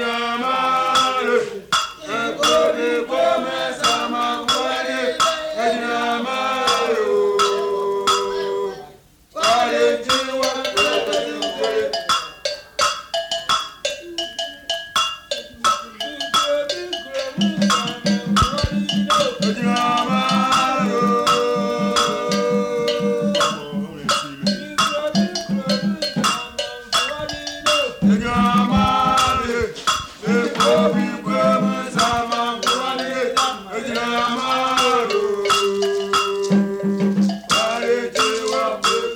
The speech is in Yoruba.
Good oh. job.